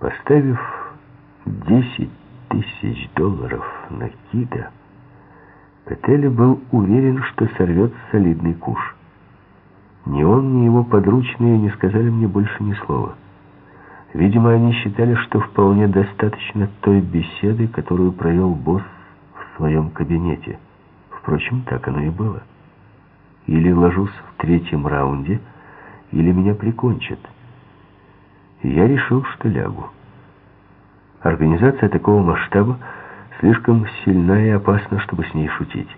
Поставив 10 тысяч долларов на Кида, Петели был уверен, что сорвет солидный куш. Ни он, ни его подручные не сказали мне больше ни слова. Видимо, они считали, что вполне достаточно той беседы, которую провел босс в своем кабинете. Впрочем, так оно и было. Или ложусь в третьем раунде, или меня прикончат. Я решил, что лягу. Организация такого масштаба слишком сильна и опасна, чтобы с ней шутить.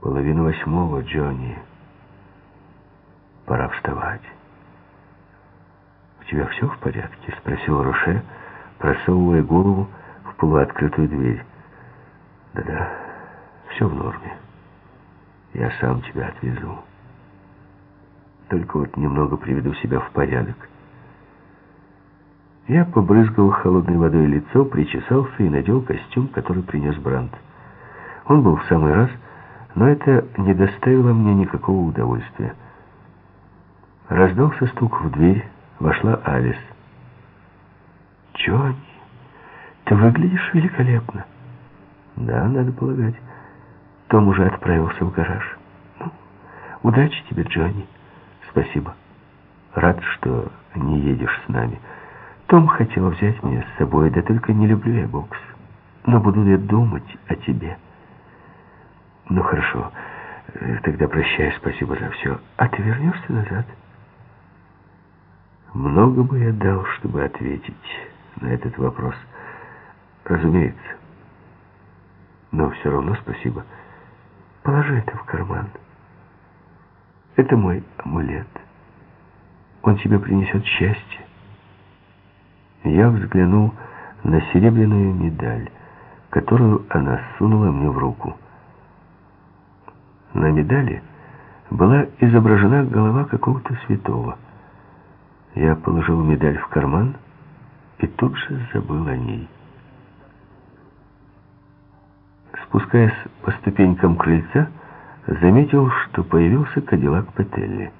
Половина восьмого, Джонни. Пора вставать. «У тебя все в порядке?» — спросил Роше, просовывая голову в полуоткрытую дверь. «Да-да, все в норме. Я сам тебя отвезу. Только вот немного приведу себя в порядок». Я побрызгал холодной водой лицо, причесался и надел костюм, который принес Брандт. Он был в самый раз, но это не доставило мне никакого удовольствия. Раздался стук в дверь, вошла Алис. «Джонни, ты выглядишь великолепно». «Да, надо полагать. Том уже отправился в гараж». «Ну, удачи тебе, Джонни». «Спасибо. Рад, что не едешь с нами». Том хотел взять меня с собой, да только не люблю я бокс. Но буду я думать о тебе. Ну, хорошо. Э, тогда прощай, спасибо за все. А ты вернешься назад? Много бы я дал, чтобы ответить на этот вопрос. Разумеется. Но все равно спасибо. Положи это в карман. Это мой амулет. Он тебе принесет счастье. Я взглянул на серебряную медаль, которую она сунула мне в руку. На медали была изображена голова какого-то святого. Я положил медаль в карман и тут же забыл о ней. Спускаясь по ступенькам крыльца, заметил, что появился Кадиллак Петелли.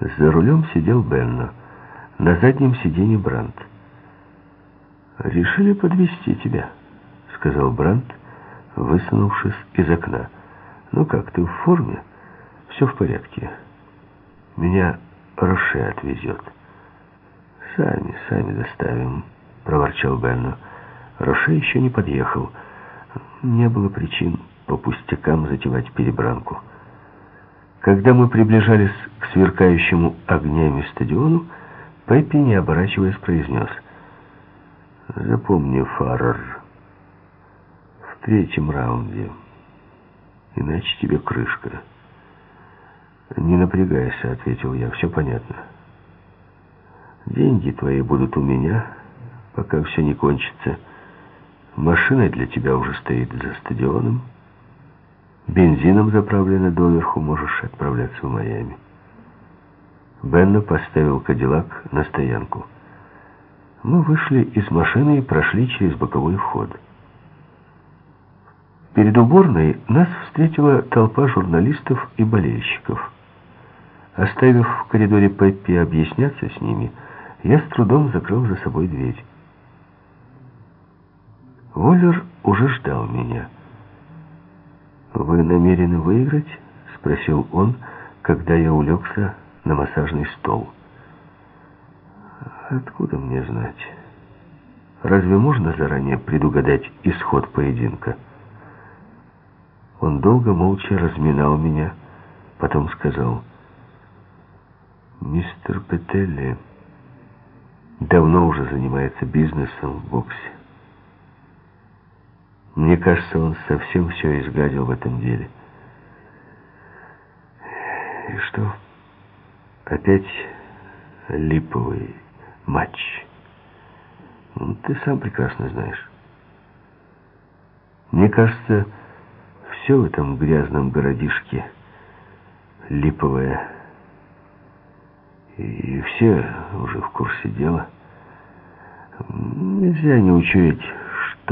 За рулем сидел Бенно. На заднем сиденье Брандт. «Решили подвести тебя», — сказал Брандт, высунувшись из окна. «Ну как, ты в форме? Все в порядке. Меня Роше отвезет». «Сами, сами доставим», — проворчал Бенно. Роше еще не подъехал. Не было причин по пустякам затевать перебранку. Когда мы приближались к сверкающему огнями стадиону, Пеппи, не оборачиваясь, произнес. «Запомни, Фаррер, в третьем раунде, иначе тебе крышка». «Не напрягайся», — ответил я, — «все понятно. Деньги твои будут у меня, пока все не кончится. Машина для тебя уже стоит за стадионом. Бензином заправлена доверху, можешь отправляться в Майами». Бенно поставил Кадиллак на стоянку. Мы вышли из машины и прошли через боковой вход. Перед уборной нас встретила толпа журналистов и болельщиков. Оставив в коридоре Пеппи объясняться с ними, я с трудом закрыл за собой дверь. Воллер уже ждал меня. «Вы намерены выиграть?» — спросил он, когда я улегся на массажный стол. Откуда мне знать? Разве можно заранее предугадать исход поединка? Он долго молча разминал меня, потом сказал, «Мистер Петелли давно уже занимается бизнесом в боксе. Мне кажется, он совсем все изгадил в этом деле». «И что?» Опять липовый матч. Ну, ты сам прекрасно знаешь. Мне кажется, все в этом грязном городишке липовое. И все уже в курсе дела. Нельзя не учуять,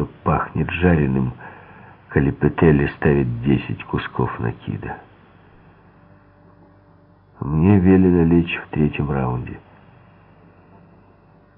что пахнет жареным, коли Петели ставит десять кусков накида. Мне велено лечь в третьем раунде.